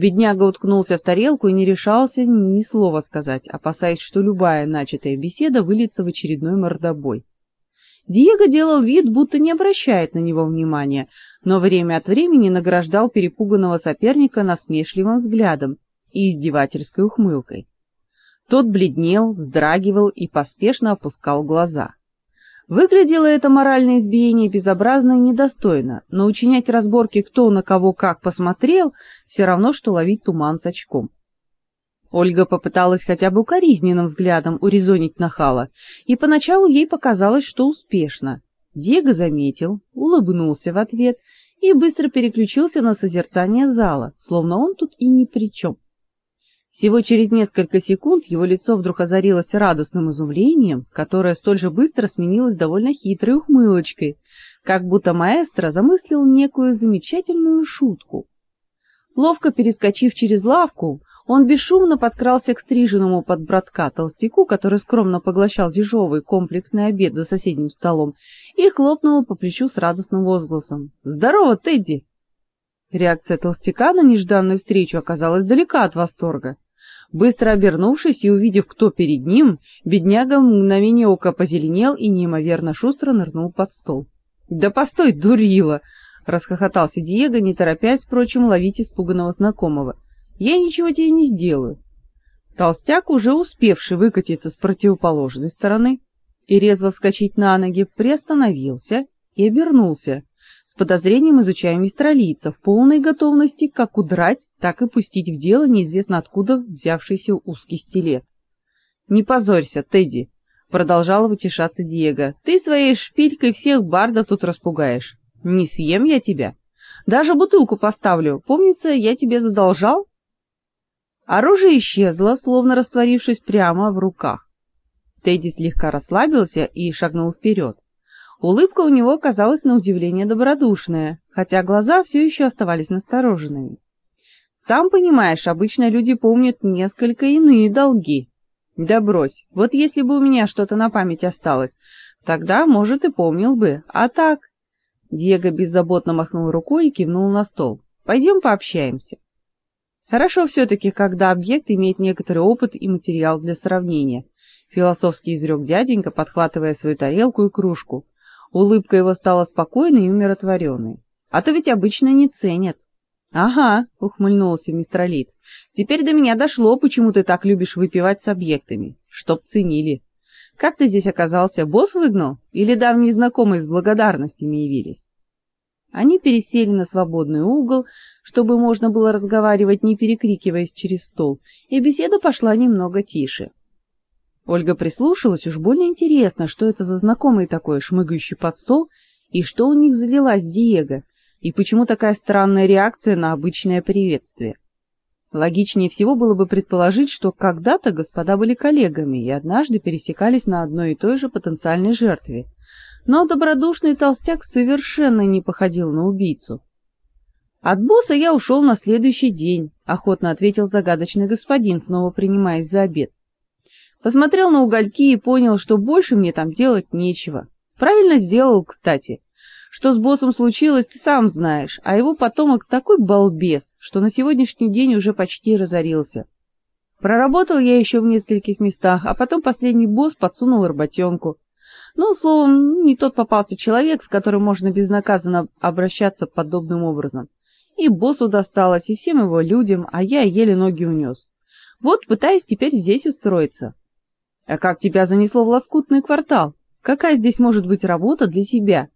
Бедняга уткнулся в тарелку и не решался ни слова сказать, опасаясь, что любая начатая беседа выльется в очередной мордобой. Диего делал вид, будто не обращает на него внимания, но время от времени награждал перепуганного соперника насмешливым взглядом и издевательской ухмылкой. Тот бледнел, вздрагивал и поспешно опускал глаза. Выглядело это моральное избиение безобразно и недостойно, но учинять разборки, кто на кого как посмотрел, все равно что ловить туман с очком. Ольга попыталась хотя бы укоризненным взглядом урезонить нахала, и поначалу ей показалось, что успешно. Диего заметил, улыбнулся в ответ и быстро переключился на созерцание зала, словно он тут и ни при чем. Всего через несколько секунд его лицо вдруг озарилось радостным изумлением, которое столь же быстро сменилось довольно хитрой ухмылочкой, как будто маэстро замыслил некую замечательную шутку. Ловко перескочив через лавку, он бесшумно подкрался к стриженному под братка толстяку, который скромно поглощал дежурный комплексный обед за соседним столом, и хлопнул по плечу с радостным возгласом: "Здорово, Тедди!" Реакция толстяка на нежданную встречу оказалась далека от восторга. Быстро обернувшись и увидев, кто перед ним, бедняга мгновение ока позеленел и неимоверно шустро нырнул под стол. "Да постой, дурила!" расхохотался Диего, не торопясь, впрочем, ловить испуганного знакомого. "Я ничего тебе не сделаю". Толстяк, уже успевший выкатиться с противоположной стороны и резво вскочить на ноги, приостановился и обернулся, подозрением изучая мистралийца, в полной готовности как удрать, так и пустить в дело неизвестно откуда взявшийся узкий стилет. «Не позорься, Тедди!» — продолжала вытешаться Диего. «Ты своей шпилькой всех бардов тут распугаешь. Не съем я тебя. Даже бутылку поставлю. Помнится, я тебе задолжал?» Оружие исчезло, словно растворившись прямо в руках. Тедди слегка расслабился и шагнул вперед. Улыбка у него казалась на удивление добродушная, хотя глаза все еще оставались настороженными. Сам понимаешь, обычно люди помнят несколько иные долги. Да брось. Вот если бы у меня что-то на память осталось, тогда, может, и помнил бы. А так, Диего беззаботно махнул рукой и кивнул на стол. Пойдем пообщаемся. Хорошо все таки когда объект имеет некоторый опыт и материал для сравнения, философски изрек дяденька, подхватывая свою тарелку и кружку. Улыбка его стала спокойной и умиротворенной. А то ведь обычно не ценят. Ага, ухмыльнулся мистер Лиц. Теперь до меня дошло, почему ты так любишь выпивать с объектами, чтоб ценили. Как ты здесь оказался? Босс выгнал или давние знакомые с благодарностями явились? Они пересели на свободный угол, чтобы можно было разговаривать, не перекрикиваясь через стол, и беседа пошла немного тише. Ольга прислушалась, уж больно интересно, что это за знакомый такой, шмыгающий под стол, и что у них завелась Диего, и почему такая странная реакция на обычное приветствие. Логичнее всего было бы предположить, что когда-то господа были коллегами и однажды пересекались на одной и той же потенциальной жертве. Но добродушный толстяк совершенно не походил на убийцу. От босса я ушел на следующий день, охотно ответил загадочный господин, снова принимаясь за обед. Посмотрел на угольки и понял, что больше мне там делать нечего. Правильно сделал, кстати. Что с боссом случилось, ты сам знаешь, а его потомок такой балбес, что на сегодняшний день уже почти разорился. Проработал я еще в нескольких местах, а потом последний босс подсунул работенку. Ну, словом, не тот попался человек, с которым можно безнаказанно обращаться подобным образом. И боссу досталось, и всем его людям, а я еле ноги унес. Вот пытаюсь теперь здесь устроиться. А как тебя занесло в лоскутный квартал? Какая здесь может быть работа для тебя?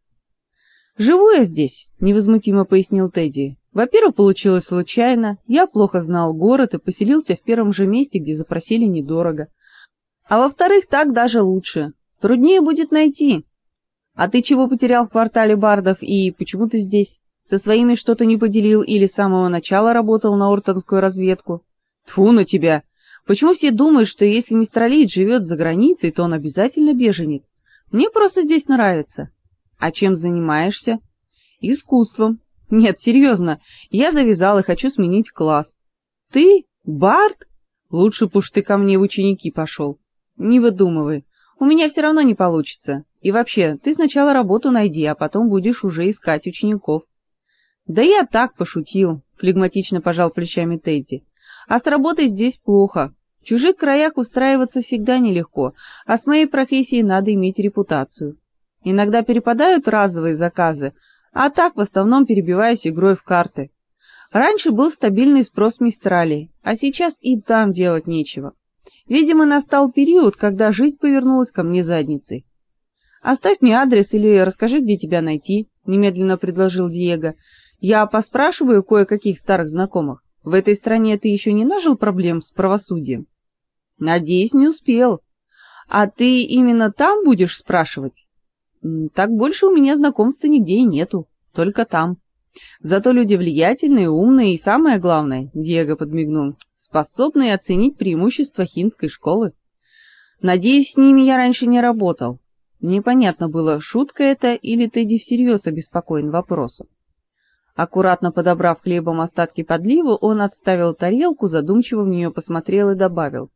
Живу я здесь, невозмутимо пояснил Тедди. Во-первых, получилось случайно. Я плохо знал город и поселился в первом же месте, где запросили недорого. А во-вторых, так даже лучше. Труднее будет найти. А ты чего потерял в квартале Бардов и почему ты здесь? Со своими что-то не поделил или с самого начала работал на Ортонскую разведку? Тфу на тебя, Почему все думают, что если мистер Алит живет за границей, то он обязательно беженец? Мне просто здесь нравится. А чем занимаешься? Искусством. Нет, серьезно, я завязал и хочу сменить класс. Ты? Барт? Лучше б уж ты ко мне в ученики пошел. Не выдумывай. У меня все равно не получится. И вообще, ты сначала работу найди, а потом будешь уже искать учеников. Да я так пошутил, флегматично пожал плечами Тедди. А с работой здесь плохо. В чужих краях устраиваться всегда нелегко, а с моей профессией надо иметь репутацию. Иногда перепадают разовые заказы, а так в основном перебиваюсь игрой в карты. Раньше был стабильный спрос Мистралей, а сейчас и там делать нечего. Видимо, настал период, когда жизнь повернулась ко мне задницей. Оставь мне адрес или расскажи, где тебя найти, немедленно предложил Диего. Я поспрашиваю кое-каких старых знакомых. В этой стране ты еще не нажил проблем с правосудием. Надеюсь, не успел. А ты именно там будешь спрашивать? Так больше у меня знакомства нигде и нету, только там. Зато люди влиятельные, умные и самое главное, Диего подмигнул, способные оценить преимущества хинской школы. Надеюсь, с ними я раньше не работал. Непонятно было, шутка это или Тедди всерьез обеспокоен вопросом. Аккуратно подобрав хлебом остатки подливы, он отставил тарелку, задумчиво в нее посмотрел и добавил: